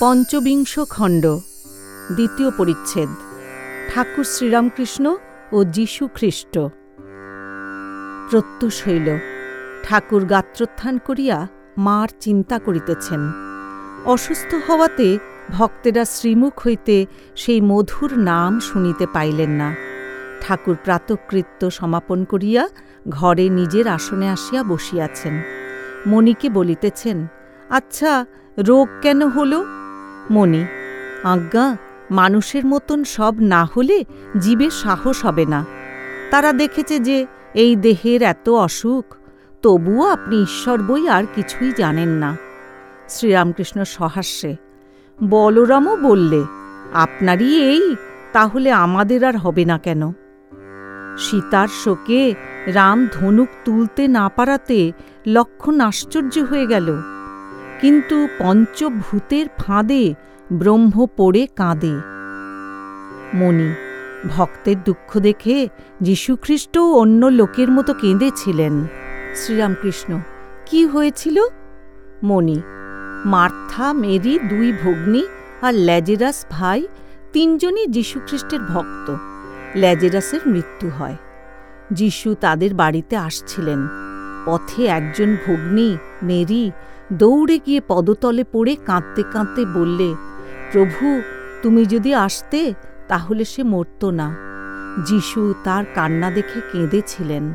পঞ্চবিংশ খণ্ড, দ্বিতীয় পরিচ্ছেদ, ঠাকুর শ্রীরামকৃষ্ণ ও যীশু খ্রিস্ট প্রত্যুষ হইল, ঠাকুর গাত্রোত্থান করিয়া মার চিন্তা করিতেছেন। অসুস্থ হওয়াতে ভক্তেরা শ্রীমুখ হইতে সেই মধুর নাম শুনিতে পাইলেন না। ঠাকুর প্রাতকৃত্য সমাপন করিয়া ঘরে নিজের আসনে আসিয়া বসিয়াছেন। মণিকে বলিতেছেন আচ্ছা রোগ কেন হল? মণি, আজ্ঞা, মানুষের মতন সব না হলে জীবের সাহস হবে না। তারা দেখেছে যে এই দেহের এত অসুখ, তবুও আপনি ঈশ্বর বই আর কিছুই জানেন না। শ্রীরামকৃষ্ণ সহাস্যে, বলরামও বললে, আপনারই এই, তাহলে আমাদের আর হবে না কেন? সীতার শোকে রাম ধনুক তুলতে না পারাতে লক্ষণ আশ্চর্য হয়ে গেল। কিন্তু পঞ্চভূতের ফাঁদে ব্রহ্ম পড়ে কাঁদে। মণি, ভক্তের দুঃখ দেখে যীশুখ্রিস্টও অন্য লোকের মতো কেঁদেছিলেন। শ্রীরামকৃষ্ণ, কি হয়েছিল? মণি, মার্থা, মেরি, দুই ভগ্নী আর ল্যাজেরাস ভাই তিনজনই যীশুখ্রিস্টের ভক্ত। ল্যাজেরাসের মৃত্যু হয়। যিশু তাদের বাড়িতে আসছিলেন। পথে একজন ভগ্নী, মেরি দৌড়ে গিয়ে পদতলে পড়ে কাঁদতে কাঁদতে বললে, প্রভু, তুমি যদি আসতে, তাহলে সে মরত না। যিশু তার কান্না দেখে কেঁদেছিলেন।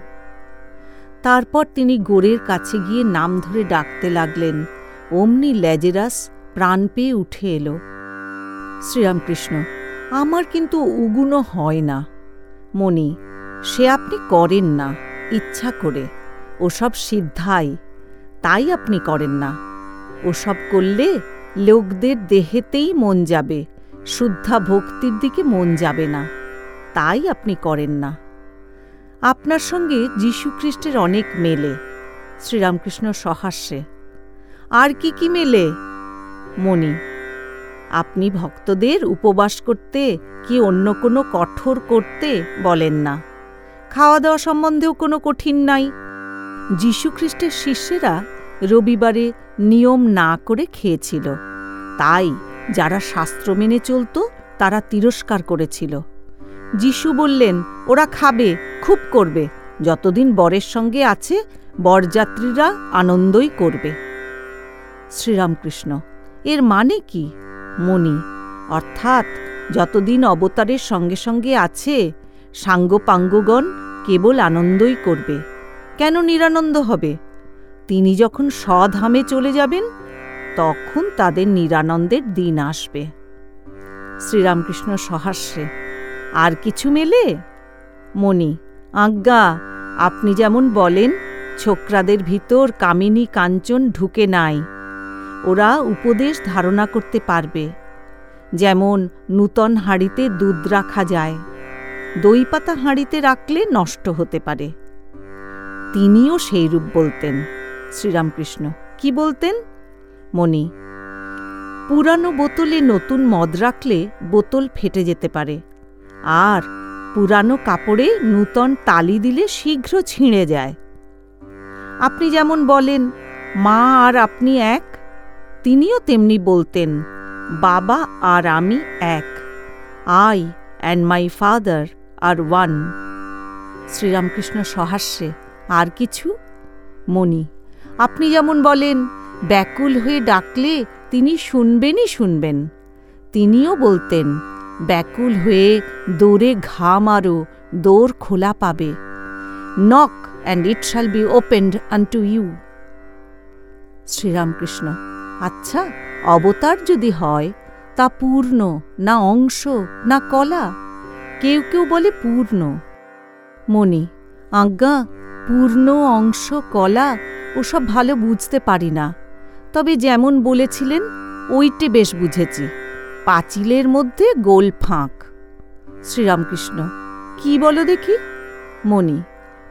তারপর তিনি গোড়ের কাছে গিয়ে নাম ধরে ডাকতে লাগলেন। অমনি ল্যাজেরাস প্রাণ পেয়ে উঠে এলো। শ্রীরামকৃষ্ণ, আমার কিন্তু উগুনো হয় না। মণি, সে আপনি করেন না, ইচ্ছা করে। ওসব সিদ্ধাই তাই আপনি করেন না। ওসব করলে লোকদের দেহেতেই মন যাবে, শুদ্ধা ভক্তির দিকে মন যাবে না। তাই আপনি করেন না। আপনার সঙ্গে যীশুখ্রিস্টের অনেক মেলে, শ্রীরামকৃষ্ণ সহাস্যে। আর কি কি মেলে? মণি, আপনি ভক্তদের উপবাস করতে কি অন্য কোনো কঠোর করতে বলেন না। খাওয়া দাওয়া সম্বন্ধেও কোনো কঠিন নাই। যীশুখ্রিস্টের শিষ্যেরা রবিবারে নিয়ম না করে খেয়েছিল। তাই যারা শাস্ত্র মেনে চলত, তারা তিরস্কার করেছিল। যিশু বললেন, ওরা খাবে, খুব করবে। যতদিন বরের সঙ্গে আছে, বরযাত্রীরা আনন্দই করবে। শ্রীরামকৃষ্ণ, এর মানে কি? মণি অর্থাৎ যতদিন অবতারের সঙ্গে সঙ্গে আছে, সাঙ্গপাঙ্গগণ কেবল আনন্দই করবে। কেন নিরানন্দ হবে? তিনি যখন স্বধামে চলে যাবেন, তখন তাদের নিরানন্দের দিন আসবে। শ্রীরামকৃষ্ণ সহাস্যে আর কিছু মেলে? মণি, আজ্ঞা, আপনি যেমন বলেন, ছোকরাদের ভিতর কামিনী কাঞ্চন ঢুকে নাই। ওরা উপদেশ ধারণা করতে পারবে। যেমন নূতন হাঁড়িতে দুধ রাখা যায়, দই পাতা হাঁড়িতে রাখলে নষ্ট হতে পারে। তিনিও সেই রূপ বলতেন। শ্রীরামকৃষ্ণ। কি বলতেন? মণি, পুরানো বোতলে নতুন মদ রাখলে বোতল ফেটে যেতে পারে। আর পুরানো কাপড়ে নূতন তালি দিলে শীঘ্র ছিঁড়ে যায়। আপনি যেমন বলেন, মা আর আপনি এক। তিনিও তেমনি বলতেন, বাবা আর আমি এক। I and my father are one. Sri Ramakrishna সহাস্যে, আর কিছু? মণি আপনি যেমন বলেন, ব্যাকুল হয়ে ডাকলে তিনি শুনবেনই শুনবেন। তিনিও বলতেন, ব্যাকুল হয়ে দৌড়ে ঘা মারো, দৌড় খোলা পাবে। Knock and it shall be opened unto you Sri Ramakrishna আচ্ছা অবতার যদি হয়, তা পূর্ণ না অংশ না কলা? কেউ কেউ বলে পূর্ণ। মণি, আজ্ঞা, পূর্ণ অংশ কলা ওসব ভালো বুঝতে পারি না। তবে যেমন বলেছিলেন, ওইটে বেশ বুঝেছি। পাঁচিলের মধ্যে গোল ফাঁক। শ্রীরামকৃষ্ণ, কি বলো দেখি? মণি,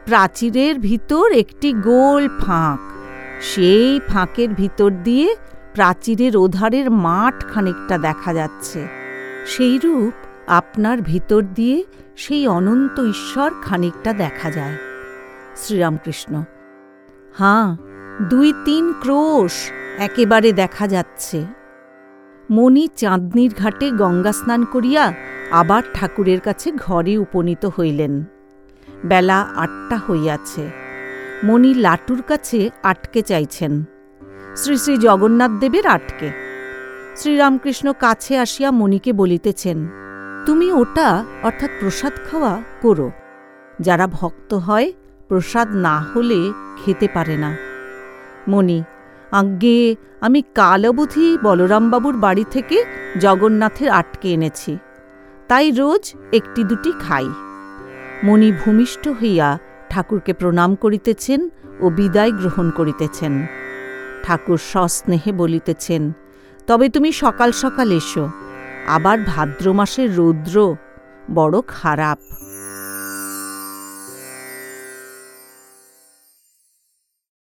প্রাচীরের ভিতর একটি গোল ফাঁক। সেই ফাঁকের ভিতর দিয়ে প্রাচীরের ওধারের মাঠ খানিকটা দেখা যাচ্ছে। সেইরূপ আপনার ভিতর দিয়ে সেই অনন্ত ঈশ্বর খানিকটা দেখা যায়। শ্রীরামকৃষ্ণ হাঁ, দুই তিন ক্রোশ একেবারে দেখা যাচ্ছে। মণি চাঁদনির ঘাটে গঙ্গা স্নান করিয়া আবার ঠাকুরের কাছে ঘরে উপনীত হইলেন। বেলা আটটা হইয়াছে। মণি লাটুর কাছে আটকে চাইছেন। শ্রী শ্রী জগন্নাথ দেবের আটকে। শ্রীরামকৃষ্ণ কাছে আসিয়া মণিকে বলিতেছেন, তুমি ওটা অর্থাৎ প্রসাদ খাওয়া করো। যারা ভক্ত হয় প্রসাদ না হলে খেতে পারে না। মণি, আজ্ঞে, আমি কাল অবধি বলরামবাবুর বাড়ি থেকে জগন্নাথের আটকে এনেছি। তাই রোজ একটি দুটি খাই। মণি ভূমিষ্ঠ হইয়া ঠাকুরকে প্রণাম করিতেছেন ও বিদায় গ্রহণ করিতেছেন। ঠাকুর সস্নেহে বলিতেছেন, তবে তুমি সকাল সকাল এসো, আবার ভাদ্র মাসের রৌদ্র বড় খারাপ।